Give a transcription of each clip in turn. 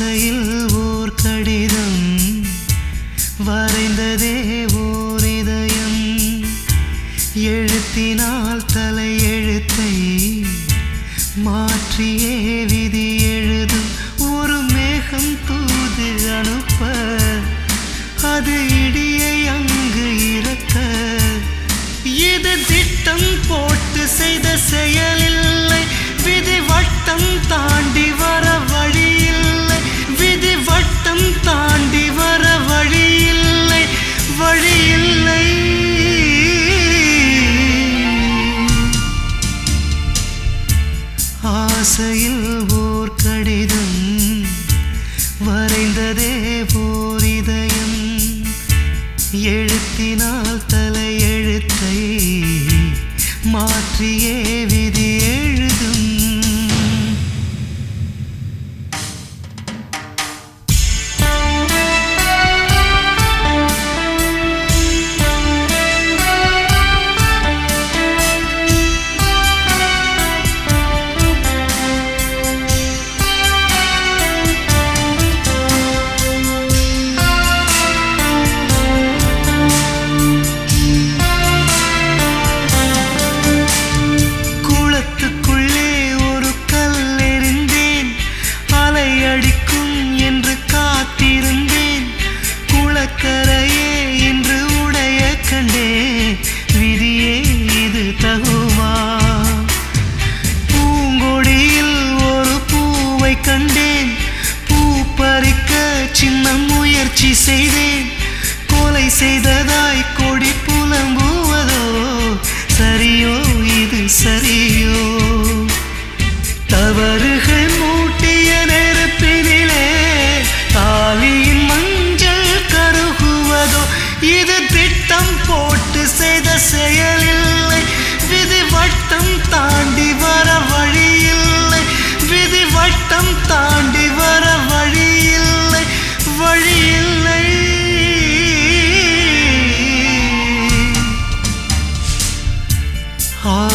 ஆசையில் ஓர் கடிதம் வரைந்ததே ஓர் இதயம். எழுத்தினால் தலை எழுத்தை மாற்றியே விதி எழுதும். ஒரு மேகம் தூது அனுப்ப அது இடியை அங்கு இறக்க. இது திட்டம் போட்டு செய்த செயலில்லை விதி வட்டம் தான் ஓர் கடிதம் வரைந்ததே ஓர் இதயம். எழுத்தினால் தலையெழுத்தை மாற்றியே விதி எழுதும்.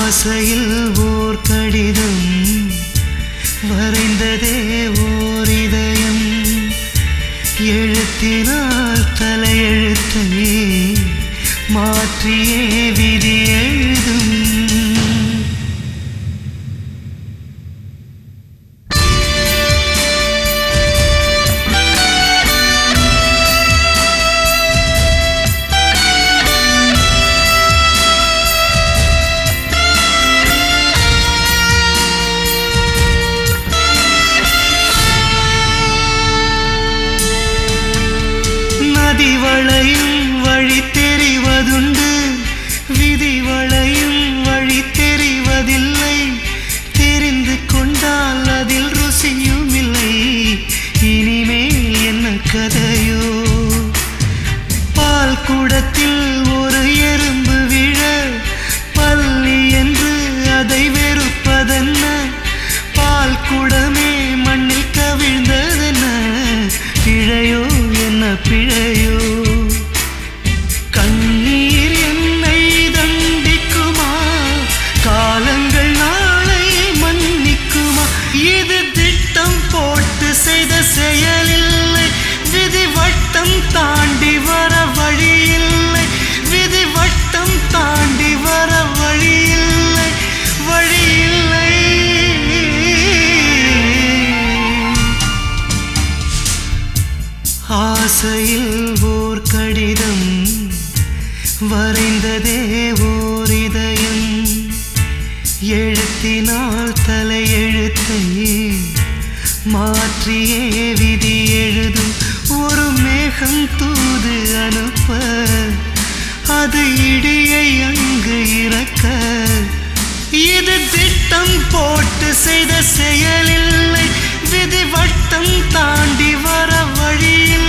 ஆசையில் ஓர் கடிதம் வரைந்ததே ஓர் இதயம். எழுத்தினால் தலையெழுத்தை மாற்றியே கதையோ? பால் கூடத்தில் ஒரு எறும்பு விழ பள்ளி என்று அதை வெறுப்பதென்ன? பால் கூடமே மண்ணில் கவிழ்ந்ததென்ன? பிழையோ என்ன பிழையோ? ஆசையில் ஓர் கடிதம் வரைந்ததே ஓர் இதயம். எழுத்தினால் தலையெழுத்தை மாற்றியே விதி எழுதும் ஒரு மேகம் தூது அனுப்ப அது இடியை அங்கு இறக்க. இது திட்டம் போட்டு செய்த செயலில்லை விதி வட்டம் வழியில்